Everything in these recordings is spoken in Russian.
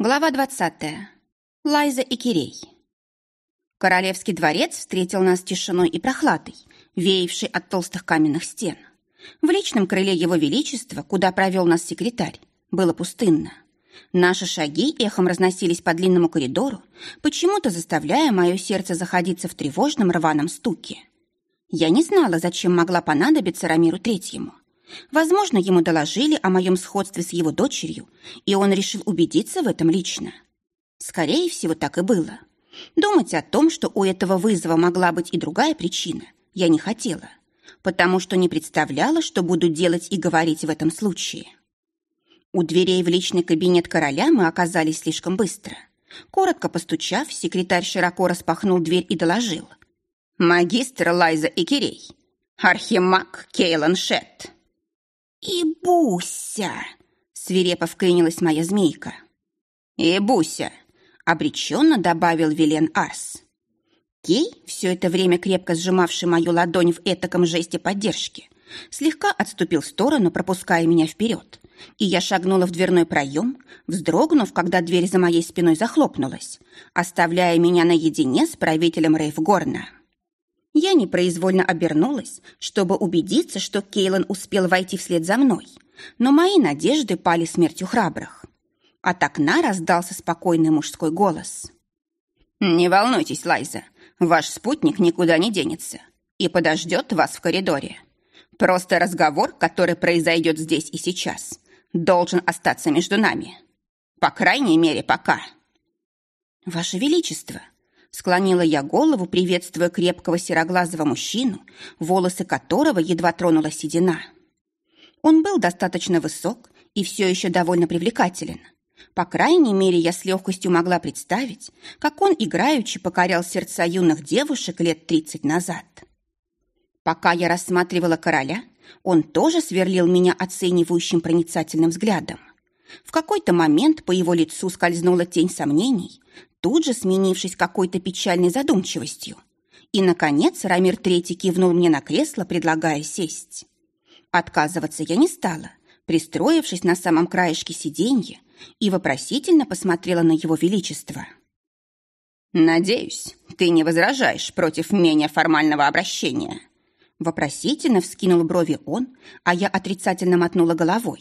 Глава 20. Лайза и Кирей. Королевский дворец встретил нас тишиной и прохладой, веявшей от толстых каменных стен. В личном крыле его величества, куда провел нас секретарь, было пустынно. Наши шаги эхом разносились по длинному коридору, почему-то заставляя мое сердце заходиться в тревожном рваном стуке. Я не знала, зачем могла понадобиться Рамиру Третьему. Возможно, ему доложили о моем сходстве с его дочерью, и он решил убедиться в этом лично. Скорее всего, так и было. Думать о том, что у этого вызова могла быть и другая причина, я не хотела, потому что не представляла, что буду делать и говорить в этом случае. У дверей в личный кабинет короля мы оказались слишком быстро. Коротко постучав, секретарь широко распахнул дверь и доложил. «Магистр Лайза Икерей, архимаг Кейлан Шетт». «И Буся!» — свирепо вклинилась моя змейка. «И Буся!» — обреченно добавил Вилен Арс. Кей, все это время крепко сжимавший мою ладонь в этаком жесте поддержки, слегка отступил в сторону, пропуская меня вперед, и я шагнула в дверной проем, вздрогнув, когда дверь за моей спиной захлопнулась, оставляя меня наедине с правителем Рейфгорна. Я непроизвольно обернулась, чтобы убедиться, что Кейлан успел войти вслед за мной, но мои надежды пали смертью храбрых. От окна раздался спокойный мужской голос. «Не волнуйтесь, Лайза, ваш спутник никуда не денется и подождет вас в коридоре. Просто разговор, который произойдет здесь и сейчас, должен остаться между нами. По крайней мере, пока». «Ваше Величество!» Склонила я голову, приветствуя крепкого сероглазого мужчину, волосы которого едва тронула седина. Он был достаточно высок и все еще довольно привлекателен. По крайней мере, я с легкостью могла представить, как он играючи покорял сердца юных девушек лет тридцать назад. Пока я рассматривала короля, он тоже сверлил меня оценивающим проницательным взглядом. В какой-то момент по его лицу скользнула тень сомнений, тут же сменившись какой-то печальной задумчивостью. И, наконец, Рамир Третий кивнул мне на кресло, предлагая сесть. Отказываться я не стала, пристроившись на самом краешке сиденья и вопросительно посмотрела на его величество. «Надеюсь, ты не возражаешь против менее формального обращения?» Вопросительно вскинул брови он, а я отрицательно мотнула головой.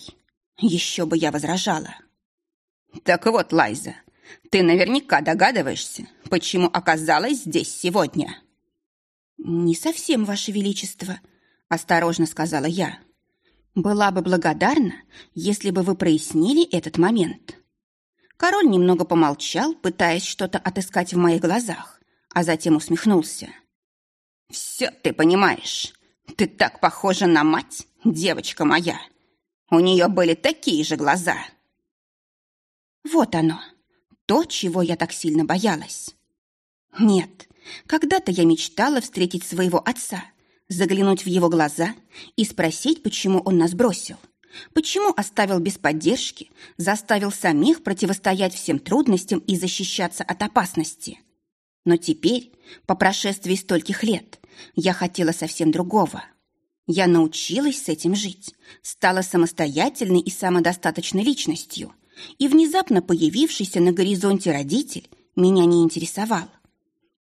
Еще бы я возражала. «Так вот, Лайза, ты наверняка догадываешься, почему оказалась здесь сегодня». «Не совсем, Ваше Величество», — осторожно сказала я. «Была бы благодарна, если бы вы прояснили этот момент». Король немного помолчал, пытаясь что-то отыскать в моих глазах, а затем усмехнулся. «Все ты понимаешь. Ты так похожа на мать, девочка моя. У нее были такие же глаза». «Вот оно», то, чего я так сильно боялась. Нет, когда-то я мечтала встретить своего отца, заглянуть в его глаза и спросить, почему он нас бросил, почему оставил без поддержки, заставил самих противостоять всем трудностям и защищаться от опасности. Но теперь, по прошествии стольких лет, я хотела совсем другого. Я научилась с этим жить, стала самостоятельной и самодостаточной личностью – и внезапно появившийся на горизонте родитель меня не интересовал.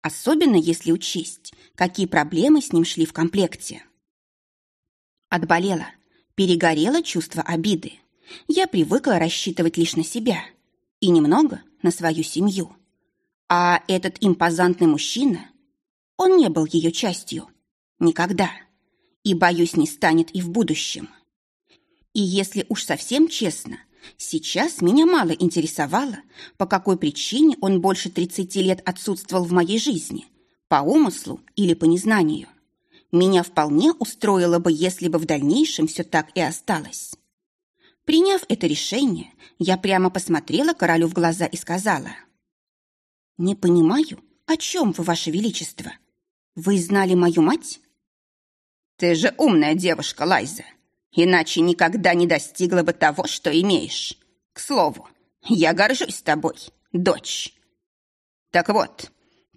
Особенно если учесть, какие проблемы с ним шли в комплекте. Отболела, перегорело чувство обиды. Я привыкла рассчитывать лишь на себя и немного на свою семью. А этот импозантный мужчина, он не был ее частью. Никогда. И, боюсь, не станет и в будущем. И если уж совсем честно – Сейчас меня мало интересовало, по какой причине он больше 30 лет отсутствовал в моей жизни, по умыслу или по незнанию. Меня вполне устроило бы, если бы в дальнейшем все так и осталось. Приняв это решение, я прямо посмотрела королю в глаза и сказала. «Не понимаю, о чем вы, ваше величество? Вы знали мою мать?» «Ты же умная девушка, Лайза. Иначе никогда не достигла бы того, что имеешь. К слову, я горжусь тобой, дочь. Так вот,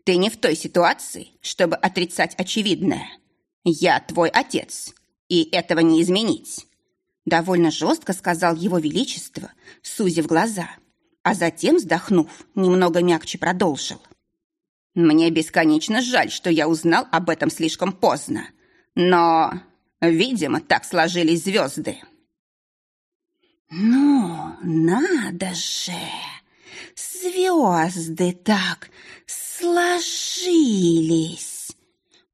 ты не в той ситуации, чтобы отрицать очевидное. Я твой отец, и этого не изменить. Довольно жестко сказал его величество, сузив глаза. а затем, вздохнув, немного мягче продолжил. «Мне бесконечно жаль, что я узнал об этом слишком поздно, но, видимо, так сложились звезды». «Ну, надо же! Звезды так сложились!»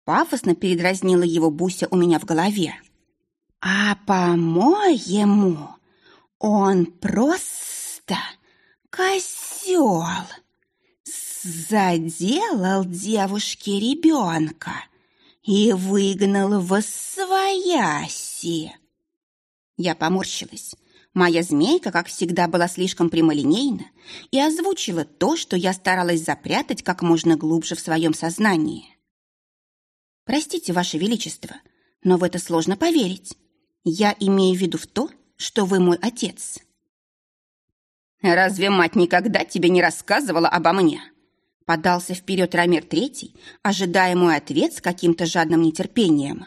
Пафосно передразнила его Буся у меня в голове. «А, по-моему, он просто козел. Заделал девушке ребенка и выгнал в свояси». Я поморщилась. Моя змейка, как всегда, была слишком прямолинейна и озвучила то, что я старалась запрятать как можно глубже в своем сознании. «Простите, Ваше Величество, но в это сложно поверить. Я имею в виду в то, что вы мой отец». «Разве мать никогда тебе не рассказывала обо мне?» Подался вперед Рамир Третий, ожидая мой ответ с каким-то жадным нетерпением.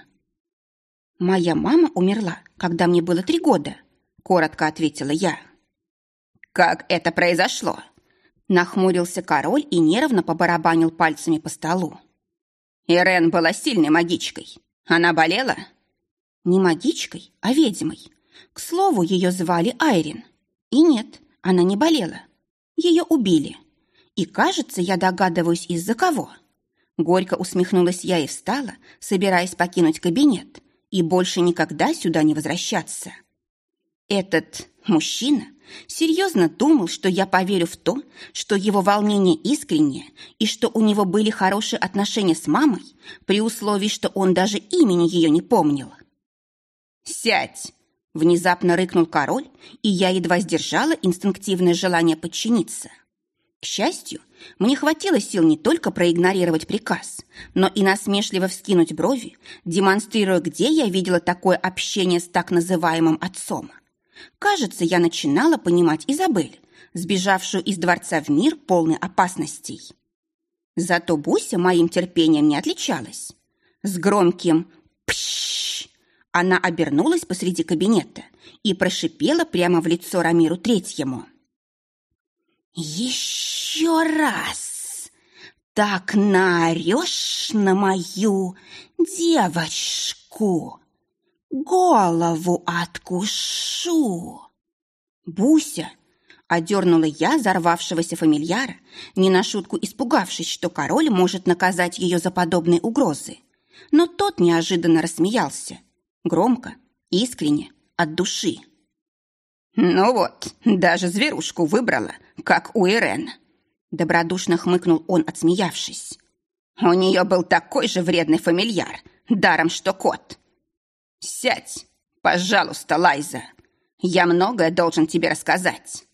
«Моя мама умерла, когда мне было три года», коротко ответила я. Как это произошло? Нахмурился король и нервно побарабанил пальцами по столу. Ирен была сильной магичкой. Она болела? Не магичкой, а ведьмой. К слову, ее звали Айрин. И нет, она не болела. Ее убили. И, кажется, я догадываюсь, из-за кого. Горько усмехнулась я и встала, собираясь покинуть кабинет и больше никогда сюда не возвращаться. Этот мужчина серьезно думал, что я поверю в то, что его волнение искреннее и что у него были хорошие отношения с мамой, при условии, что он даже имени ее не помнил. «Сядь!» – внезапно рыкнул король, и я едва сдержала инстинктивное желание подчиниться. Счастью, мне хватило сил не только проигнорировать приказ, но и насмешливо вскинуть брови, демонстрируя, где я видела такое общение с так называемым отцом – Кажется, я начинала понимать Изабель, сбежавшую из дворца в мир полный опасностей. Зато Буся моим терпением не отличалась. С громким «пшшш» она обернулась посреди кабинета и прошипела прямо в лицо Рамиру Третьему. «Еще раз так наорешь на мою девочку!» голову откушу!» «Буся!» — одернула я взорвавшегося фамильяра, не на шутку испугавшись, что король может наказать ее за подобные угрозы. Но тот неожиданно рассмеялся. Громко, искренне, от души. «Ну вот, даже зверушку выбрала, как у Ирен!» Добродушно хмыкнул он, отсмеявшись. «У нее был такой же вредный фамильяр, даром что кот. «Сядь, пожалуйста, Лайза. Я многое должен тебе рассказать.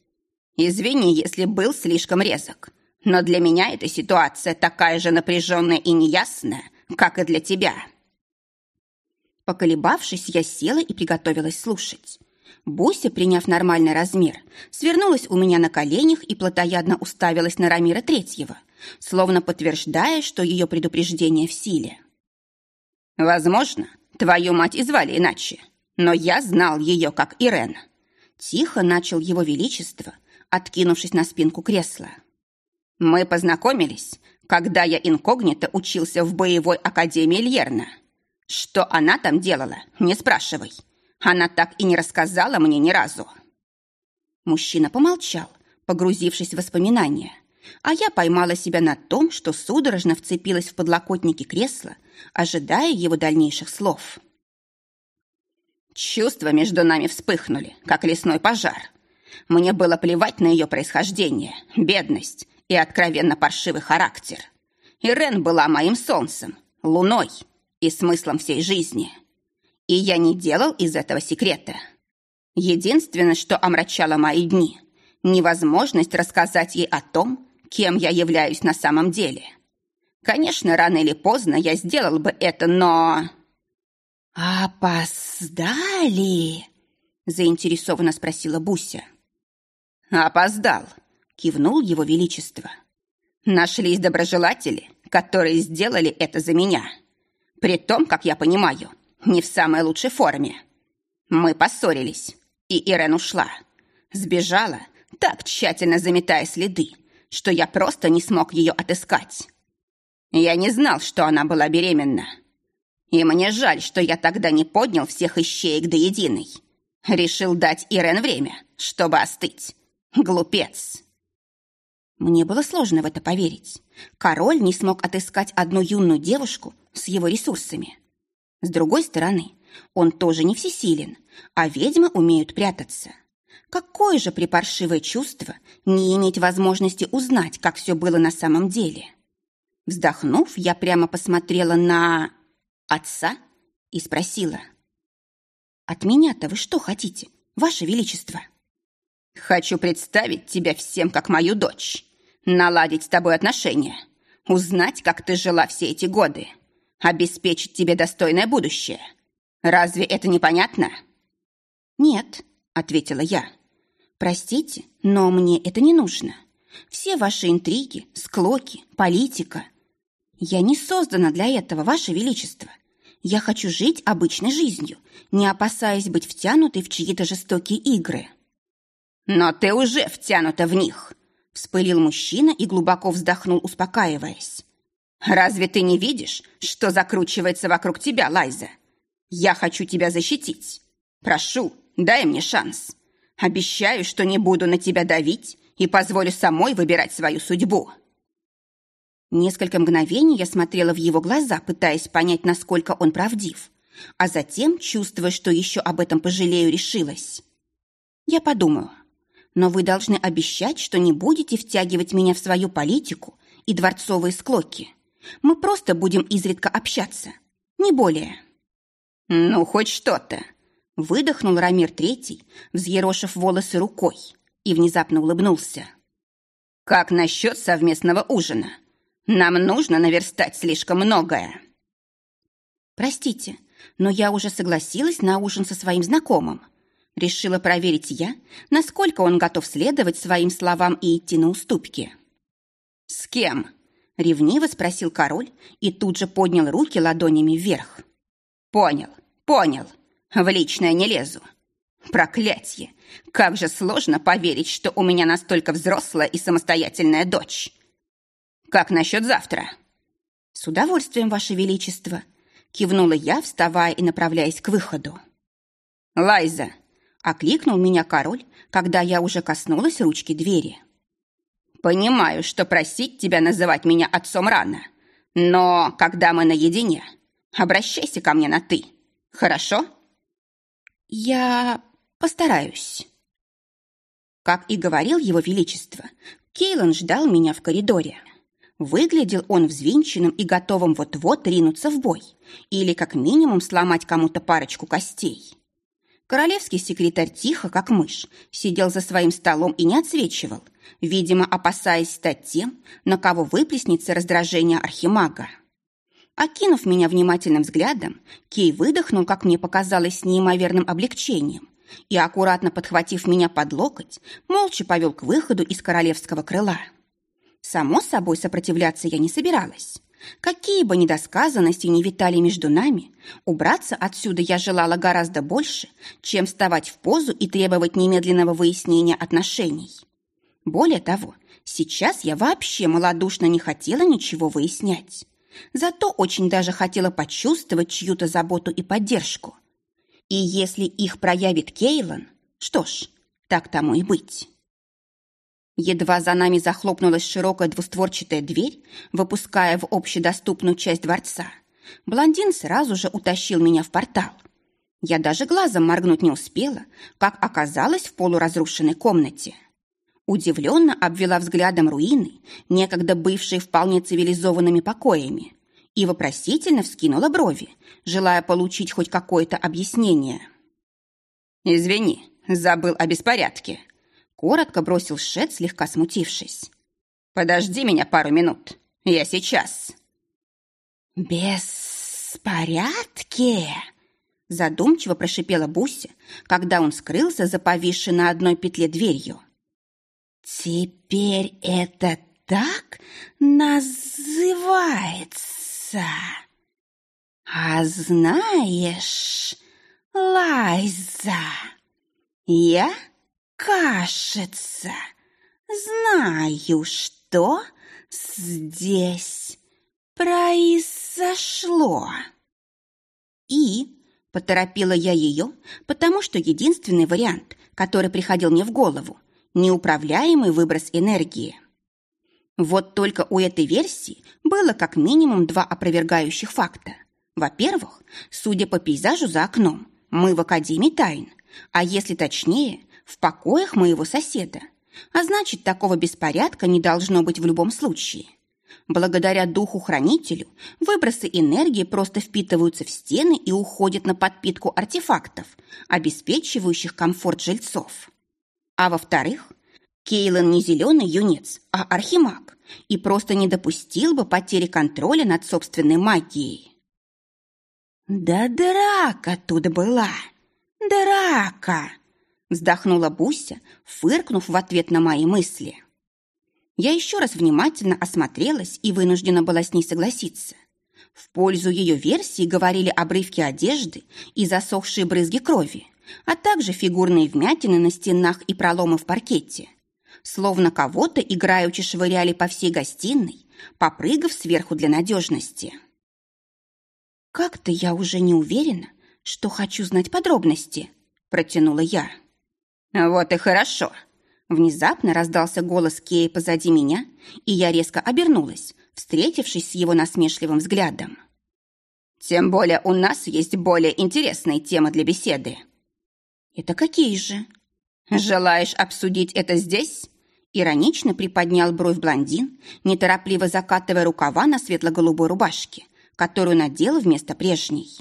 Извини, если был слишком резок, но для меня эта ситуация такая же напряженная и неясная, как и для тебя». Поколебавшись, я села и приготовилась слушать. Буся, приняв нормальный размер, свернулась у меня на коленях и плотоядно уставилась на Рамира Третьего, словно подтверждая, что ее предупреждение в силе. «Возможно, Твою мать и звали иначе, но я знал ее как Ирен. Тихо начал его величество, откинувшись на спинку кресла. Мы познакомились, когда я инкогнито учился в боевой академии Льерна. Что она там делала, не спрашивай. Она так и не рассказала мне ни разу. Мужчина помолчал, погрузившись в воспоминания а я поймала себя на том, что судорожно вцепилась в подлокотники кресла, ожидая его дальнейших слов. Чувства между нами вспыхнули, как лесной пожар. Мне было плевать на ее происхождение, бедность и откровенно паршивый характер. Ирен была моим солнцем, луной и смыслом всей жизни. И я не делал из этого секрета. Единственное, что омрачало мои дни – невозможность рассказать ей о том, кем я являюсь на самом деле. Конечно, рано или поздно я сделал бы это, но... «Опоздали?» – заинтересованно спросила Буся. «Опоздал», – кивнул его величество. «Нашлись доброжелатели, которые сделали это за меня. При том, как я понимаю, не в самой лучшей форме. Мы поссорились, и Ирен ушла. Сбежала, так тщательно заметая следы, что я просто не смог ее отыскать. Я не знал, что она была беременна. И мне жаль, что я тогда не поднял всех ищеек до единой. Решил дать Ирен время, чтобы остыть. Глупец. Мне было сложно в это поверить. Король не смог отыскать одну юную девушку с его ресурсами. С другой стороны, он тоже не всесилен, а ведьмы умеют прятаться. Какое же припаршивое чувство не иметь возможности узнать, как все было на самом деле. Вздохнув, я прямо посмотрела на... отца и спросила. «От меня-то вы что хотите, ваше величество?» «Хочу представить тебя всем как мою дочь, наладить с тобой отношения, узнать, как ты жила все эти годы, обеспечить тебе достойное будущее. Разве это непонятно?» «Нет», — ответила я. «Простите, но мне это не нужно. Все ваши интриги, склоки, политика. Я не создана для этого, ваше величество. Я хочу жить обычной жизнью, не опасаясь быть втянутой в чьи-то жестокие игры». «Но ты уже втянута в них!» Вспылил мужчина и глубоко вздохнул, успокаиваясь. «Разве ты не видишь, что закручивается вокруг тебя, Лайза? Я хочу тебя защитить. Прошу, дай мне шанс. Обещаю, что не буду на тебя давить и позволю самой выбирать свою судьбу». Несколько мгновений я смотрела в его глаза, пытаясь понять, насколько он правдив, а затем, чувствуя, что еще об этом пожалею, решилась. Я подумала, но вы должны обещать, что не будете втягивать меня в свою политику и дворцовые склоки. Мы просто будем изредка общаться, не более». «Ну, хоть что-то», — выдохнул Рамир Третий, взъерошив волосы рукой, и внезапно улыбнулся. «Как насчет совместного ужина? Нам нужно наверстать слишком многое». «Простите, но я уже согласилась на ужин со своим знакомым», Решила проверить я, насколько он готов следовать своим словам и идти на уступки. «С кем?» — ревниво спросил король и тут же поднял руки ладонями вверх. «Понял, понял. В личное не лезу. Проклятье! Как же сложно поверить, что у меня настолько взрослая и самостоятельная дочь. Как насчет завтра?» «С удовольствием, Ваше Величество!» — кивнула я, вставая и направляясь к выходу. «Лайза, Окликнул меня король, когда я уже коснулась ручки двери. «Понимаю, что просить тебя называть меня отцом рано, но когда мы наедине, обращайся ко мне на «ты», хорошо?» «Я постараюсь». Как и говорил его величество, Кейлан ждал меня в коридоре. Выглядел он взвинченным и готовым вот-вот ринуться в бой или как минимум сломать кому-то парочку костей. Королевский секретарь тихо, как мышь, сидел за своим столом и не отсвечивал, видимо, опасаясь стать тем, на кого выплеснется раздражение архимага. Окинув меня внимательным взглядом, Кей выдохнул, как мне показалось, с неимоверным облегчением и, аккуратно подхватив меня под локоть, молча повел к выходу из королевского крыла. Само собой, сопротивляться я не собиралась. Какие бы недосказанности ни витали между нами, убраться отсюда я желала гораздо больше, чем вставать в позу и требовать немедленного выяснения отношений. Более того, сейчас я вообще малодушно не хотела ничего выяснять. Зато очень даже хотела почувствовать чью-то заботу и поддержку. И если их проявит Кейлан, что ж, так тому и быть. Едва за нами захлопнулась широкая двустворчатая дверь, выпуская в общедоступную часть дворца, блондин сразу же утащил меня в портал. Я даже глазом моргнуть не успела, как оказалась в полуразрушенной комнате. Удивленно обвела взглядом руины, некогда бывшие вполне цивилизованными покоями, и вопросительно вскинула брови, желая получить хоть какое-то объяснение. «Извини, забыл о беспорядке», Коротко бросил Шет, слегка смутившись. «Подожди меня пару минут. Я сейчас». «Беспорядки?» Задумчиво прошипела Буся, когда он скрылся за повисшей на одной петле дверью. «Теперь это так называется. А знаешь, Лайза, я кажется, знаю, что здесь произошло. И поторопила я ее, потому что единственный вариант, который приходил мне в голову, неуправляемый выброс энергии. Вот только у этой версии было как минимум два опровергающих факта. Во-первых, судя по пейзажу за окном, мы в Академии тайн, а если точнее, в покоях моего соседа. А значит, такого беспорядка не должно быть в любом случае. Благодаря духу-хранителю выбросы энергии просто впитываются в стены и уходят на подпитку артефактов, обеспечивающих комфорт жильцов. А во-вторых, Кейлен не зеленый юнец, а архимаг, и просто не допустил бы потери контроля над собственной магией. «Да драка тут была! Драка!» Вздохнула Буся, фыркнув в ответ на мои мысли. Я еще раз внимательно осмотрелась и вынуждена была с ней согласиться. В пользу ее версии говорили обрывки одежды и засохшие брызги крови, а также фигурные вмятины на стенах и проломы в паркете. Словно кого-то играючи швыряли по всей гостиной, попрыгав сверху для надежности. «Как-то я уже не уверена, что хочу знать подробности», – протянула я. «Вот и хорошо», Внезапно раздался голос Кея позади меня, и я резко обернулась, встретившись с его насмешливым взглядом. «Тем более у нас есть более интересные темы для беседы». «Это какие же?» «Желаешь обсудить это здесь?» Иронично приподнял бровь блондин, неторопливо закатывая рукава на светло-голубой рубашке, которую надела вместо прежней.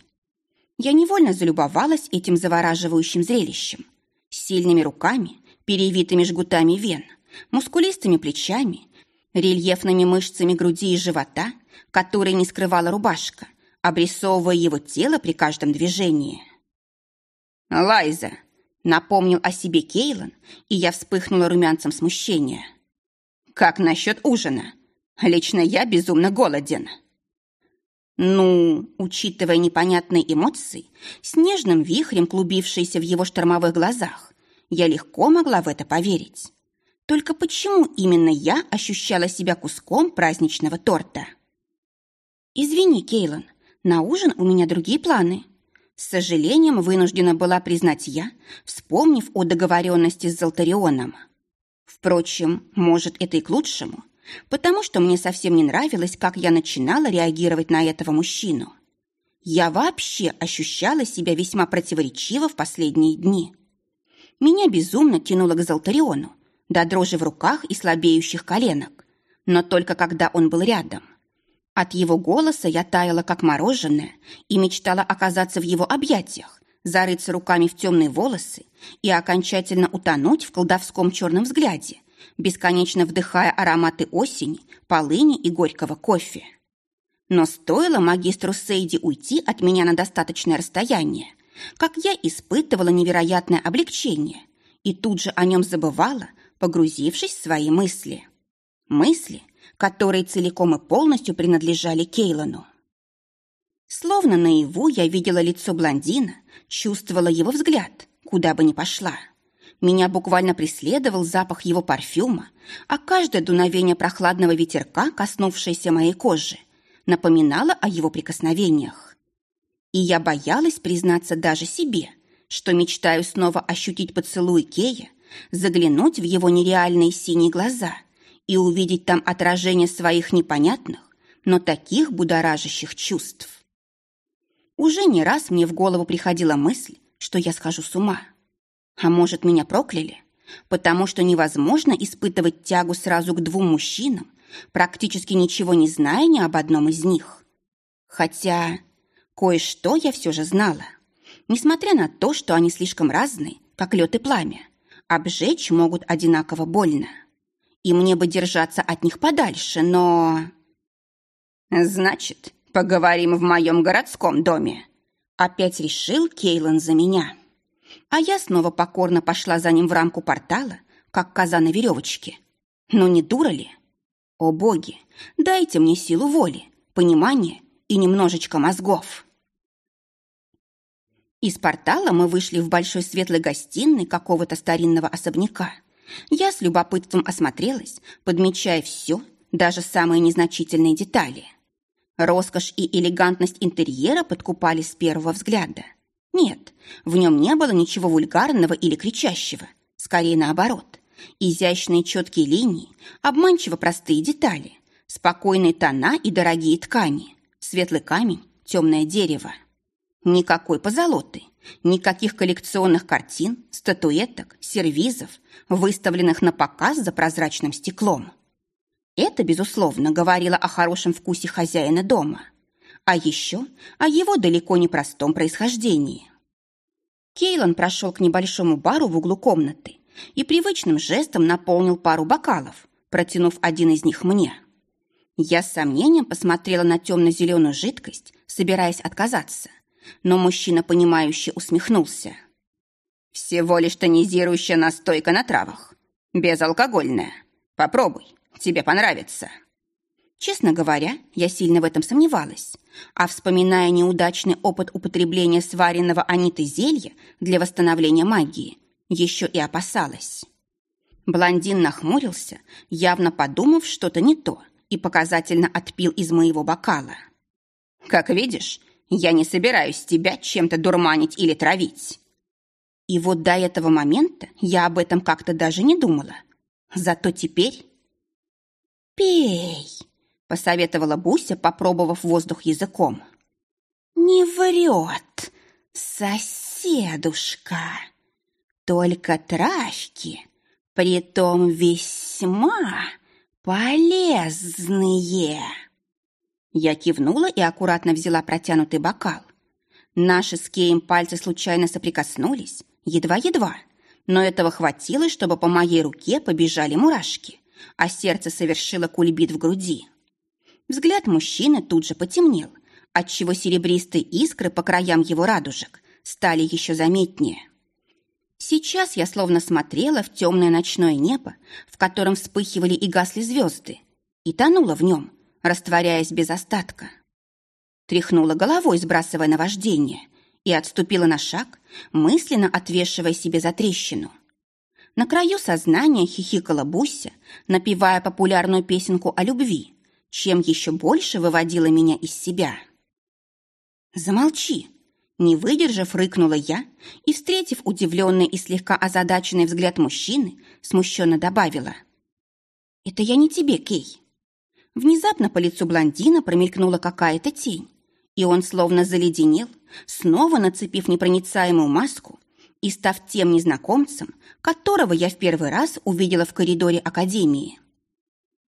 Я невольно залюбовалась этим завораживающим зрелищем. Сильными руками, перевитыми жгутами вен, мускулистыми плечами, рельефными мышцами груди и живота, которые не скрывала рубашка, обрисовывая его тело при каждом движении. «Лайза!» — напомнил о себе Кейлан, и я вспыхнула румянцем смущения. «Как насчет ужина? Лично я безумно голоден». Ну, учитывая непонятные эмоции, снежным вихрем клубившиеся в его штормовых глазах, я легко могла в это поверить. Только почему именно я ощущала себя куском праздничного торта? «Извини, Кейлан, на ужин у меня другие планы». С сожалением вынуждена была признать я, вспомнив о договоренности с Золтарионом. Впрочем, может, это и к лучшему, потому что мне совсем не нравилось, как я начинала реагировать на этого мужчину. Я вообще ощущала себя весьма противоречиво в последние дни. Меня безумно тянуло к Золтариону, до дрожи в руках и слабеющих коленок, но только когда он был рядом. От его голоса я таяла, как мороженое, и мечтала оказаться в его объятиях, зарыться руками в темные волосы и окончательно утонуть в колдовском черном взгляде, бесконечно вдыхая ароматы осени, полыни и горького кофе. Но стоило магистру Сейди уйти от меня на достаточное расстояние, как я испытывала невероятное облегчение и тут же о нем забывала, погрузившись в свои мысли. Мысли, которые целиком и полностью принадлежали Кейлану. Словно наяву я видела лицо блондина, чувствовала его взгляд, куда бы ни пошла. Меня буквально преследовал запах его парфюма, а каждое дуновение прохладного ветерка, коснувшееся моей кожи, напоминало о его прикосновениях. И я боялась признаться даже себе, что мечтаю снова ощутить поцелуй Кея, заглянуть в его нереальные синие глаза и увидеть там отражение своих непонятных, но таких будоражащих чувств. Уже не раз мне в голову приходила мысль, что я схожу с ума. А может, меня прокляли? Потому что невозможно испытывать тягу сразу к двум мужчинам, практически ничего не зная ни об одном из них. Хотя Кое-что я все же знала. Несмотря на то, что они слишком разные, как лед и пламя, обжечь могут одинаково больно. И мне бы держаться от них подальше, но... Значит, поговорим в моем городском доме. Опять решил Кейлан за меня. А я снова покорно пошла за ним в рамку портала, как коза на веревочке. Но не дура ли? О боги, дайте мне силу воли, понимания и немножечко мозгов. Из портала мы вышли в большой светлой гостиной какого-то старинного особняка. Я с любопытством осмотрелась, подмечая все, даже самые незначительные детали. Роскошь и элегантность интерьера подкупали с первого взгляда. Нет, в нем не было ничего вульгарного или кричащего. Скорее наоборот. Изящные четкие линии, обманчиво простые детали, спокойные тона и дорогие ткани, светлый камень, темное дерево. Никакой позолоты, никаких коллекционных картин, статуэток, сервизов, выставленных на показ за прозрачным стеклом. Это, безусловно, говорило о хорошем вкусе хозяина дома, а еще о его далеко не простом происхождении. Кейлан прошел к небольшому бару в углу комнаты и привычным жестом наполнил пару бокалов, протянув один из них мне. Я с сомнением посмотрела на темно-зеленую жидкость, собираясь отказаться, но мужчина, понимающе усмехнулся. «Всего лишь тонизирующая настойка на травах. Безалкогольная. Попробуй, тебе понравится». Честно говоря, я сильно в этом сомневалась, а вспоминая неудачный опыт употребления сваренного анитой зелья для восстановления магии, еще и опасалась. Блондин нахмурился, явно подумав что-то не то, и показательно отпил из моего бокала. «Как видишь, я не собираюсь тебя чем-то дурманить или травить». И вот до этого момента я об этом как-то даже не думала. Зато теперь... «Пей!» Посоветовала Буся, попробовав воздух языком. «Не врет, соседушка, только травки, притом весьма полезные». Я кивнула и аккуратно взяла протянутый бокал. Наши с Кеем пальцы случайно соприкоснулись, едва-едва, но этого хватило, чтобы по моей руке побежали мурашки, а сердце совершило кульбит в груди. Взгляд мужчины тут же потемнел, отчего серебристые искры по краям его радужек стали еще заметнее. Сейчас я словно смотрела в темное ночное небо, в котором вспыхивали и гасли звезды, и тонула в нем, растворяясь без остатка. Тряхнула головой, сбрасывая наваждение, и отступила на шаг, мысленно отвешивая себе за трещину. На краю сознания хихикала Буся, напевая популярную песенку о любви, чем еще больше выводила меня из себя. «Замолчи!» Не выдержав, рыкнула я и, встретив удивленный и слегка озадаченный взгляд мужчины, смущенно добавила. «Это я не тебе, Кей». Внезапно по лицу блондина промелькнула какая-то тень, и он словно заледенел, снова нацепив непроницаемую маску и став тем незнакомцем, которого я в первый раз увидела в коридоре Академии.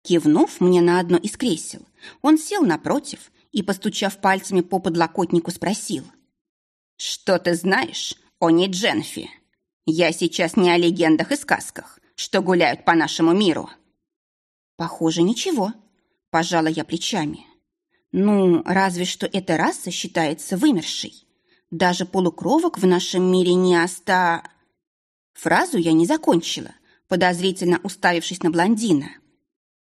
Кивнув мне на одно из кресел, он сел напротив и, постучав пальцами по подлокотнику, спросил. «Что ты знаешь о Нидженфе? Я сейчас не о легендах и сказках, что гуляют по нашему миру». «Похоже, ничего», – пожала я плечами. «Ну, разве что эта раса считается вымершей. Даже полукровок в нашем мире не оста...» Фразу я не закончила, подозрительно уставившись на блондина.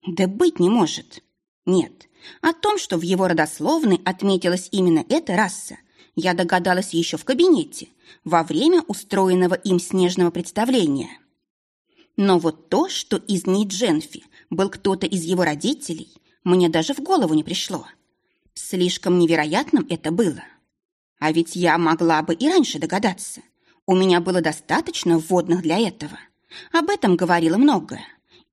Да быть не может. Нет, о том, что в его родословной отметилась именно эта раса, я догадалась еще в кабинете, во время устроенного им снежного представления. Но вот то, что из Нидженфи был кто-то из его родителей, мне даже в голову не пришло. Слишком невероятным это было. А ведь я могла бы и раньше догадаться. У меня было достаточно вводных для этого. Об этом говорило многое.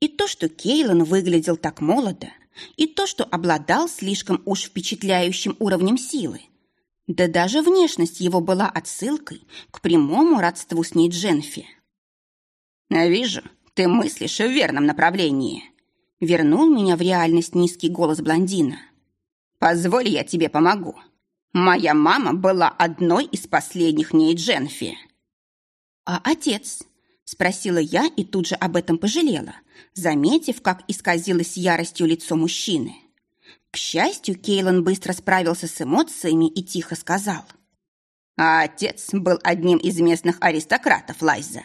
И то, что Кейлан выглядел так молодо, и то, что обладал слишком уж впечатляющим уровнем силы. Да даже внешность его была отсылкой к прямому родству с ней Дженфи. «Вижу, ты мыслишь в верном направлении», — вернул меня в реальность низкий голос блондина. «Позволь, я тебе помогу. Моя мама была одной из последних ней Дженфи». «А отец?» Спросила я и тут же об этом пожалела, заметив, как исказилось яростью лицо мужчины. К счастью, Кейлан быстро справился с эмоциями и тихо сказал. А отец был одним из местных аристократов, Лайза.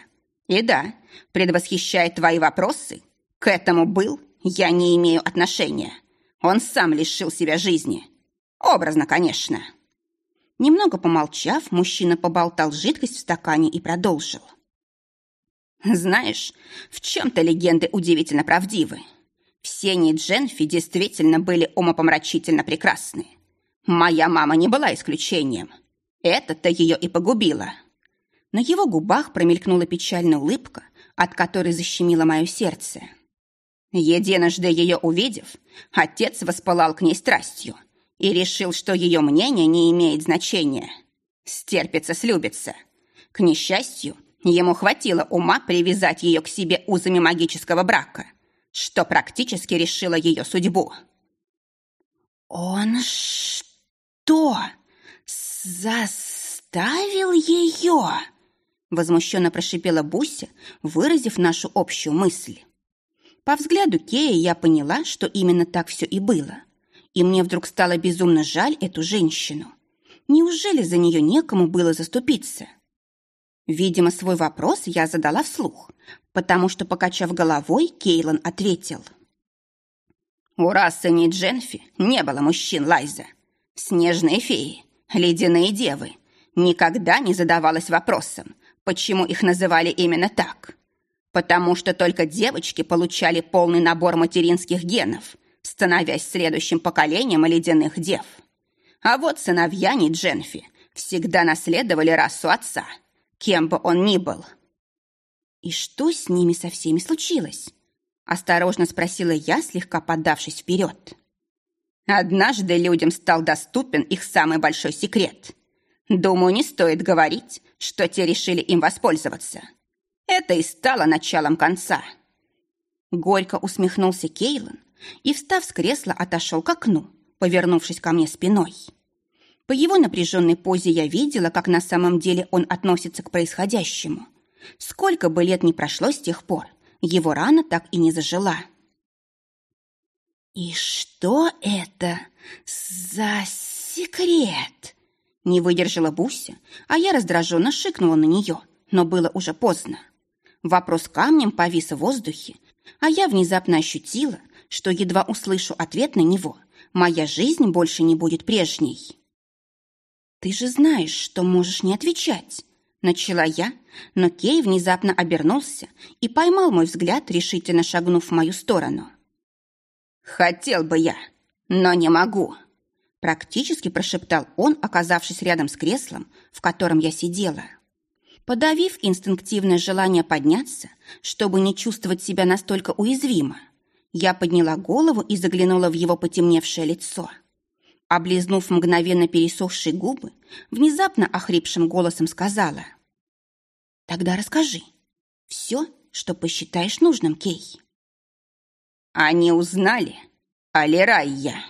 И да, предвосхищая твои вопросы, к этому был, я не имею отношения. Он сам лишил себя жизни. Образно, конечно. Немного помолчав, мужчина поболтал жидкость в стакане и продолжил. «Знаешь, в чем-то легенды удивительно правдивы. Все Нидженфи действительно были умопомрачительно прекрасны. Моя мама не была исключением. Это-то ее и погубило». На его губах промелькнула печальная улыбка, от которой защемило мое сердце. Единожды ее увидев, отец воспылал к ней страстью и решил, что ее мнение не имеет значения. Стерпится, слюбится. К несчастью, ему хватило ума привязать ее к себе узами магического брака, что практически решило ее судьбу. «Он что, заставил ее?» Возмущенно прошипела Буся, выразив нашу общую мысль. По взгляду Кея я поняла, что именно так все и было. И мне вдруг стало безумно жаль эту женщину. Неужели за нее некому было заступиться? Видимо, свой вопрос я задала вслух, потому что, покачав головой, Кейлан ответил. «У расы Нидженфи не было мужчин, Лайза. Снежные феи, ледяные девы. Никогда не задавалась вопросом, почему их называли именно так. Потому что только девочки получали полный набор материнских генов, становясь следующим поколением ледяных дев. А вот сыновья Нидженфи всегда наследовали расу отца, кем бы он ни был. «И что с ними со всеми случилось?» Осторожно спросила я, слегка подавшись вперед. Однажды людям стал доступен их самый большой секрет. Думаю, не стоит говорить, что те решили им воспользоваться. Это и стало началом конца. Горько усмехнулся Кейлан и, встав с кресла, отошел к окну, повернувшись ко мне спиной. По его напряженной позе я видела, как на самом деле он относится к происходящему. Сколько бы лет ни прошло с тех пор, его рана так и не зажила. «И что это за секрет?» Не выдержала Буся, а я раздраженно шикнула на нее, но было уже поздно. Вопрос камнем повис в воздухе, а я внезапно ощутила, что едва услышу ответ на него, моя жизнь больше не будет прежней. «Ты же знаешь, что можешь не отвечать», — начала я, но Кей внезапно обернулся и поймал мой взгляд, решительно шагнув в мою сторону. «Хотел бы я, но не могу», — практически прошептал он, оказавшись рядом с креслом, в котором я сидела. Подавив инстинктивное желание подняться, чтобы не чувствовать себя настолько уязвимо, я подняла голову и заглянула в его потемневшее лицо. Облизнув мгновенно пересохшие губы, внезапно охрипшим голосом сказала. «Тогда расскажи. Все, что посчитаешь нужным, Кей». «Они узнали, Алирайя».